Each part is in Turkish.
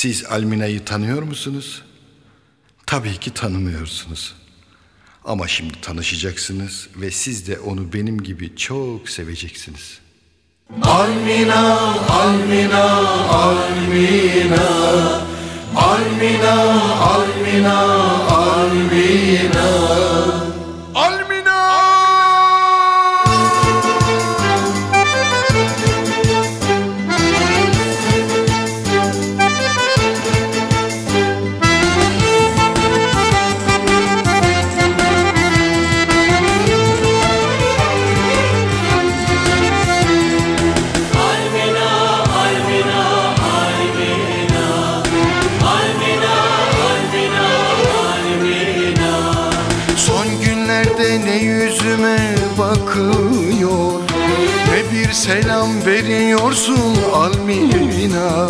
Siz Almina'yı tanıyor musunuz? Tabii ki tanımıyorsunuz. Ama şimdi tanışacaksınız ve siz de onu benim gibi çok seveceksiniz. Almina, Almina, Almina Almina, Almina, Almina bir selam veriyorsun Almina.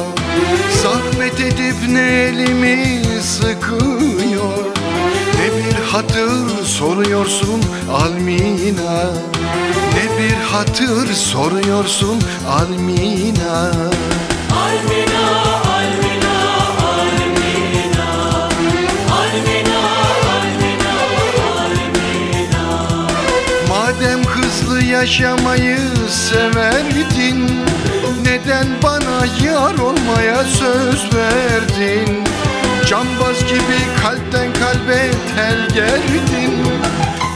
Zahmet edip ne elimi sıkıyor Ne bir hatır soruyorsun Almina. Ne bir hatır soruyorsun Almina. Almina yaşamayı severdin Neden bana yar olmaya söz verdin? Cambaz gibi kalpten kalbe tel gerdin.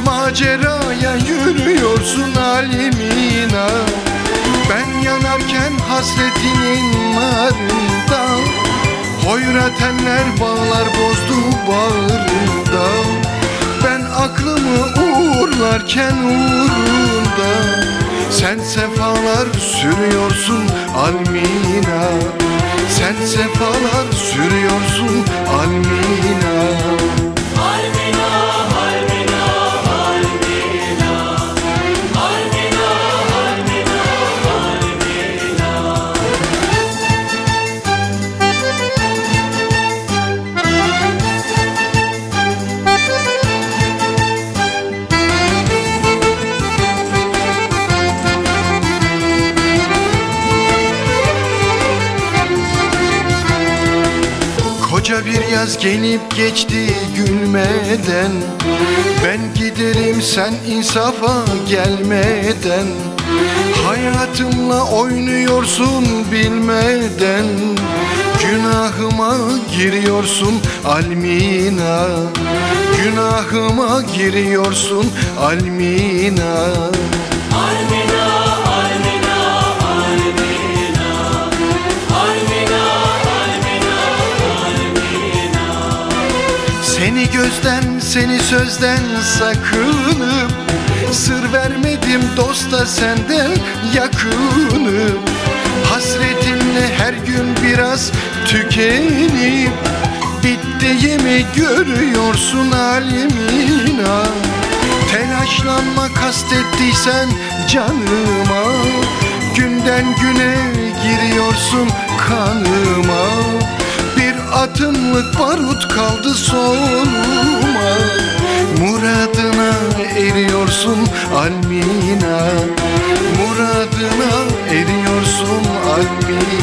Maceraya yürüyorsun alimina. Ben yanarken hasretinin narında Hoyratenler bağlar bozdu bağrında. Ben aklımı uğurlarken uğrunda Sen sefalar sürüyorsun Almina. Sen sefalar Koca bir yaz gelip geçti gülmeden. Ben giderim sen insafa gelmeden. Hayatımla oynuyorsun bilmeden. Günahıma giriyorsun Almina. Günahıma giriyorsun Almina Seni gözden seni sözden sakınıp Sır vermedim dosta senden yakınıp Hasretinle her gün biraz tükenip Bittiğimi görüyorsun alimina Telaşlanma kastettiysen canıma. Günden güne giriyorsun kanıma. Atımlık barut kaldı soluma Eriyorsun Almina